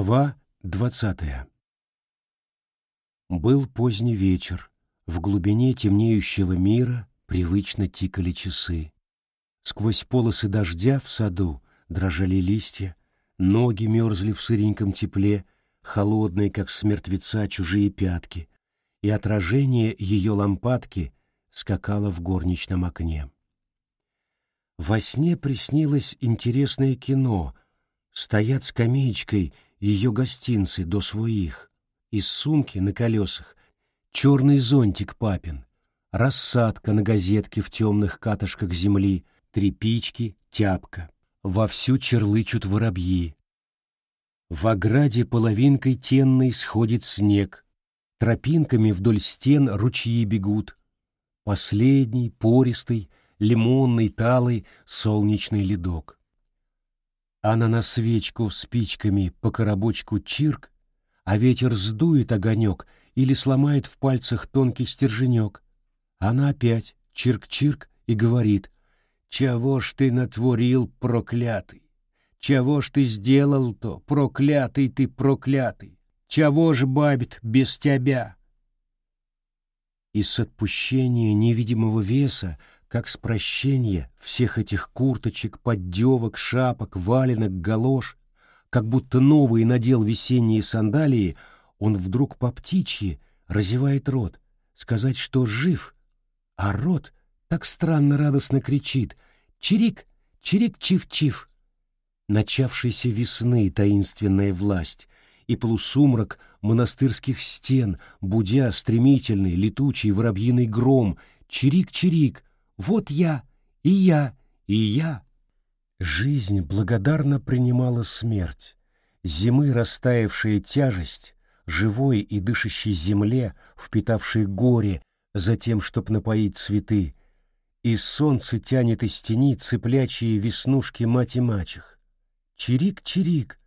Глава двадцатая Был поздний вечер. В глубине темнеющего мира привычно тикали часы. Сквозь полосы дождя в саду дрожали листья, ноги мерзли в сыреньком тепле, холодные, как с чужие пятки, и отражение ее лампадки скакало в горничном окне. Во сне приснилось интересное кино. Стоят скамеечкой ее гостинцы до своих. Из сумки на колесах черный зонтик папин, рассадка на газетке в темных катышках земли, трепички, тяпка. Вовсю черлычут воробьи. В ограде половинкой тенной сходит снег, тропинками вдоль стен ручьи бегут. Последний, пористый, лимонный, талый, солнечный ледок. Она на свечку спичками по коробочку чирк, а ветер сдует огонек или сломает в пальцах тонкий стерженек. Она опять чирк-чирк и говорит, «Чего ж ты натворил, проклятый? Чего ж ты сделал-то, проклятый ты, проклятый? Чего ж бабит без тебя?» И с отпущения невидимого веса как с прощения всех этих курточек, поддевок, шапок, валенок, галош, как будто новые надел весенние сандалии, он вдруг по птичьи разевает рот, сказать, что жив, а рот так странно радостно кричит «Чирик! Чирик-чив-чив!» Начавшейся весны таинственная власть и полусумрак монастырских стен, будя стремительный летучий воробьиный гром, чирик-чирик, вот я, и я, и я. Жизнь благодарно принимала смерть. Зимы растаявшая тяжесть, живой и дышащей земле, впитавшей горе, за тем, чтоб напоить цветы. И солнце тянет из тени цыплячьи веснушки мать и мачех. Чирик-чирик,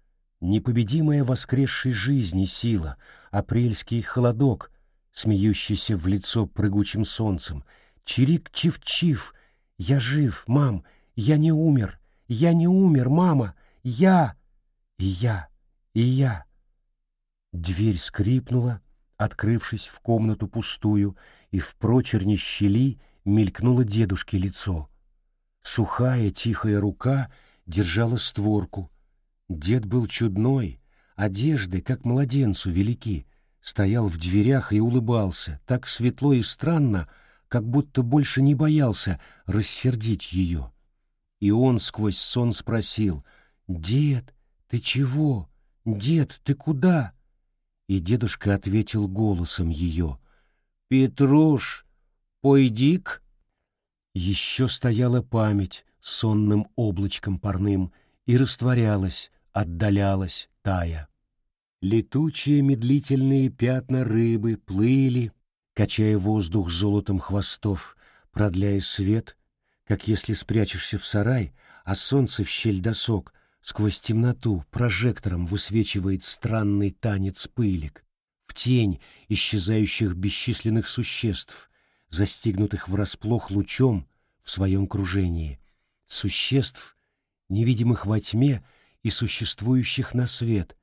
непобедимая воскресшей жизни сила, апрельский холодок, смеющийся в лицо прыгучим солнцем — Чирик-чив-чив. Я жив, мам. Я не умер. Я не умер, мама. Я. И я. И я. Дверь скрипнула, открывшись в комнату пустую, и в прочерне щели мелькнуло дедушке лицо. Сухая, тихая рука держала створку. Дед был чудной, одежды, как младенцу, велики, стоял в дверях и улыбался, так светло и странно, как будто больше не боялся рассердить ее. И он сквозь сон спросил, «Дед, ты чего? Дед, ты куда?» И дедушка ответил голосом ее, «Петруш, пойди-к». Еще стояла память сонным облачком парным и растворялась, отдалялась, тая. Летучие медлительные пятна рыбы плыли, качая воздух золотом хвостов, продляя свет, как если спрячешься в сарай, а солнце в щель досок сквозь темноту прожектором высвечивает странный танец пылек, в тень исчезающих бесчисленных существ, застигнутых врасплох лучом в своем кружении, существ, невидимых во тьме и существующих на свет,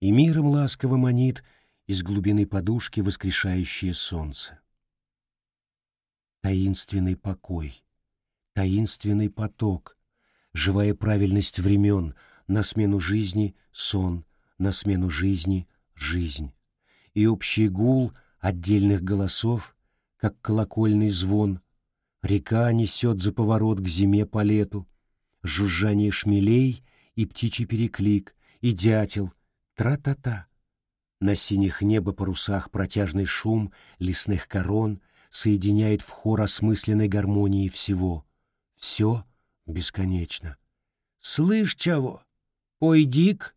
и миром ласково манит — из глубины подушки воскрешающее солнце. Таинственный покой, таинственный поток, живая правильность времен, на смену жизни — сон, на смену жизни — жизнь. И общий гул отдельных голосов, как колокольный звон, река несет за поворот к зиме по лету, жужжание шмелей и птичий переклик, и дятел, тра-та-та. На синих неба парусах протяжный шум лесных корон соединяет в хор осмысленной гармонии всего. Все бесконечно. «Слышь, чего? Пойди-к!»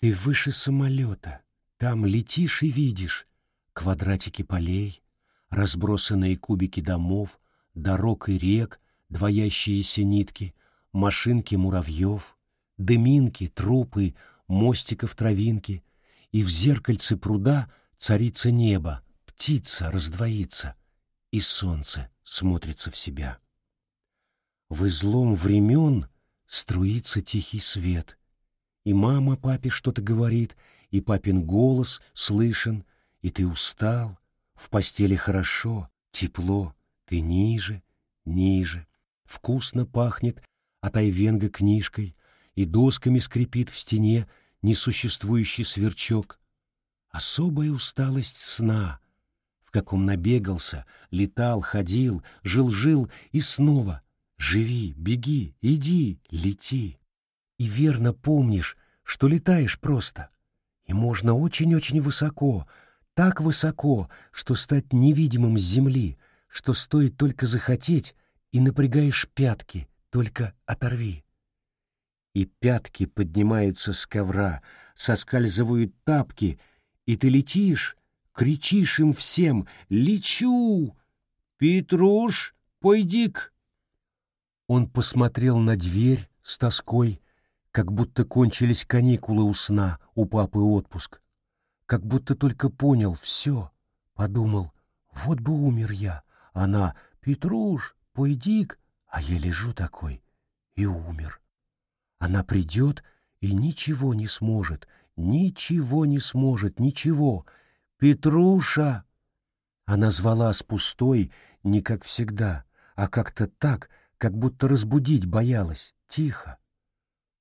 Ты выше самолета, там летишь и видишь квадратики полей, разбросанные кубики домов, дорог и рек, двоящиеся нитки, машинки муравьев, дыминки, трупы, мостиков травинки — и в зеркальце пруда царица небо, птица раздвоится, и солнце смотрится в себя. В излом времен струится тихий свет, И мама папе что-то говорит, и папин голос слышен, и ты устал, в постели хорошо, тепло, ты ниже, ниже, вкусно пахнет от айвенга книжкой, и досками скрипит в стене несуществующий сверчок. Особая усталость сна, в каком набегался, летал, ходил, жил-жил и снова живи, беги, иди, лети. И верно помнишь, что летаешь просто, и можно очень-очень высоко, так высоко, что стать невидимым с земли, что стоит только захотеть, и напрягаешь пятки, только оторви. И пятки поднимаются с ковра, соскальзывают тапки, и ты летишь, кричишь им всем «Лечу! Петруш, пойди-к!» Он посмотрел на дверь с тоской, как будто кончились каникулы у сна, у папы отпуск. Как будто только понял все, подумал, вот бы умер я. Она, Петруш, пойди-к, а я лежу такой и умер. Она придет и ничего не сможет, ничего не сможет, ничего. Петруша! Она звала с пустой, не как всегда, а как-то так, как будто разбудить боялась, тихо.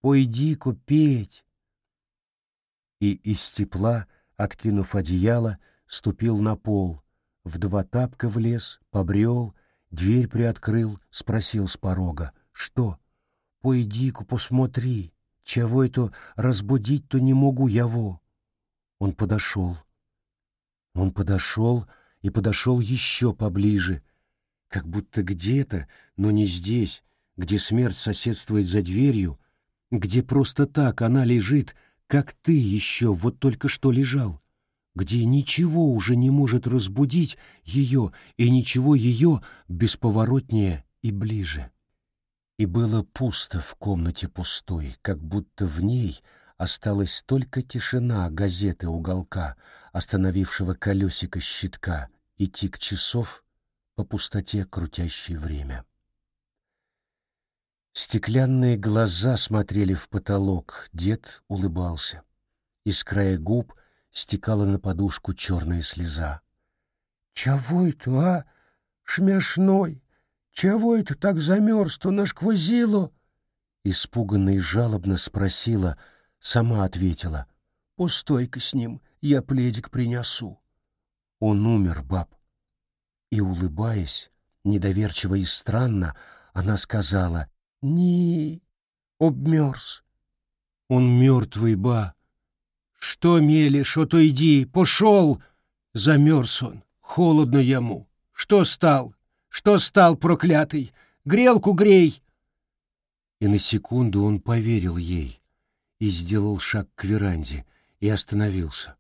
«Пойди купить!» И из тепла, откинув одеяло, ступил на пол, в два тапка влез, побрел, дверь приоткрыл, спросил с порога. «Что?» Пойди-ка посмотри, чего это разбудить-то не могу яво. Он подошел. Он подошел и подошел еще поближе, как будто где-то, но не здесь, где смерть соседствует за дверью, где просто так она лежит, как ты еще вот только что лежал, где ничего уже не может разбудить ее и ничего ее бесповоротнее и ближе. И было пусто в комнате пустой, как будто в ней осталась только тишина газеты уголка, остановившего колесико щитка, и тик часов по пустоте крутящее время. Стеклянные глаза смотрели в потолок, дед улыбался. Из края губ стекала на подушку черная слеза. — Чего это, а, шмяшной? Чего это так замерз-то нашквозило? Испуганно и жалобно спросила, сама ответила. Пустой-ка с ним, я пледик принесу. Он умер, баб. И, улыбаясь, недоверчиво и странно, она сказала, «Не, обмерз». «Он мертвый, ба». «Что мелешь, то иди, пошел!» Замерз он, холодно ему. «Что стал? Что стал проклятый? Грелку грей!» И на секунду он поверил ей и сделал шаг к веранде и остановился.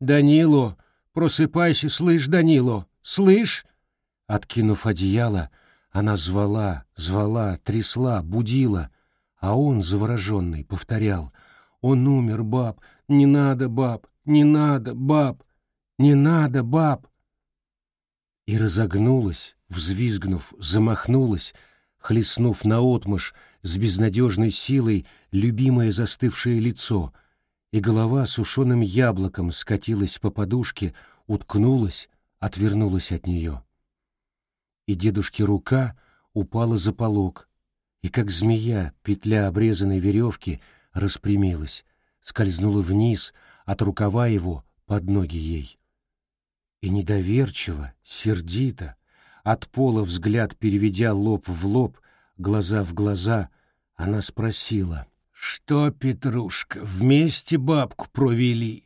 «Данило, просыпайся, слышь, Данило, слышь!» Откинув одеяло, она звала, звала, трясла, будила, а он, завороженный, повторял. «Он умер, баб! Не надо, баб! Не надо, баб! Не надо, баб!» И разогнулась, взвизгнув, замахнулась, хлестнув наотмашь с безнадежной силой любимое застывшее лицо, и голова сушеным яблоком скатилась по подушке, уткнулась, отвернулась от нее. И дедушке рука упала за полок, и как змея, петля обрезанной веревки, распрямилась, скользнула вниз от рукава его под ноги ей. И недоверчиво, сердито, от пола взгляд переведя лоб в лоб, глаза в глаза, она спросила, «Что, Петрушка, вместе бабку провели?»